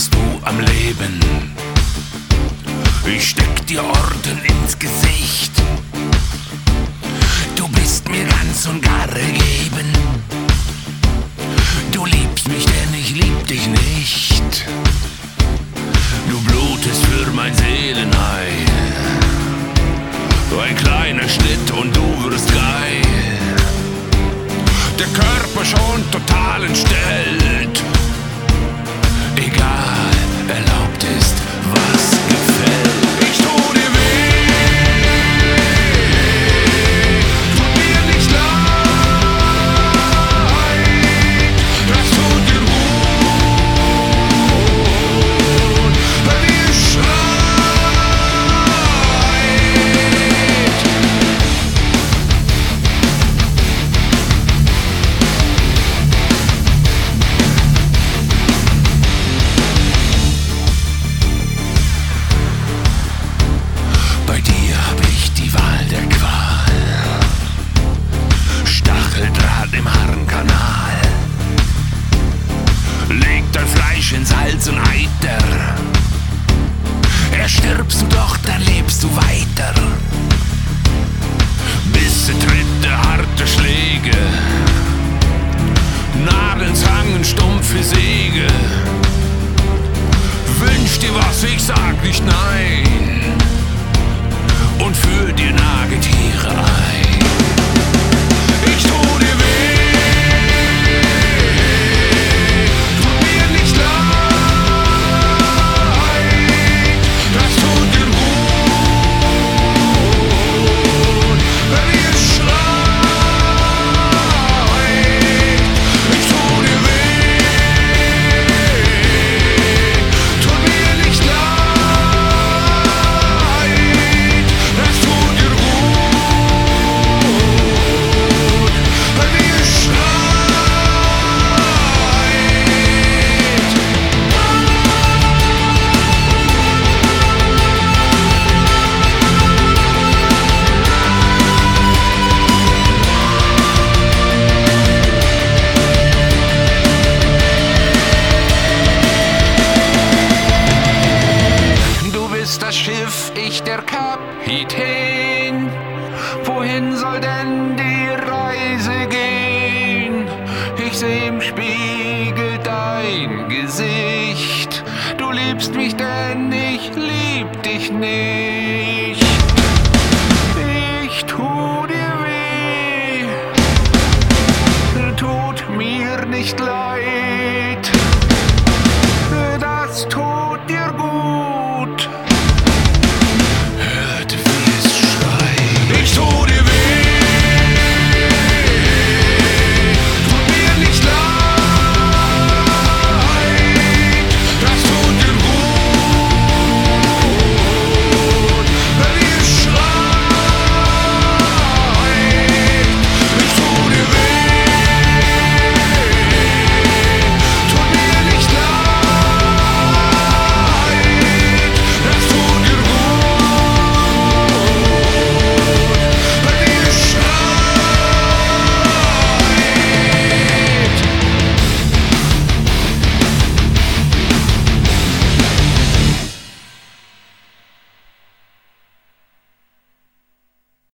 bist du am Leben. Ich steck dir Orden ins Gesicht. Du bist mir ganz und gar gegeben. Du liebst mich, denn ich lieb dich nicht. Du blutest für mein Seelenheil. Nur ein kleiner Schnitt und du wirst geil. Der Körper schon total entstellt. Dein Fleisch ins Hals und Eiter. Erstirbst du doch, dann lebst du weiter. Bisse, Tritte, harte Schläge. Nadeln, Zangen, stumpfe Säge. Wünsch dir was, ich sag nicht nein und führ dir Nagetiere ein. Hit wohin soll denn die Reise gehen? Ich seh im Spiegel dein Gesicht. Du liebst mich, denn ich lieb dich nicht. Ich tu dir weh, tut mir nicht leid.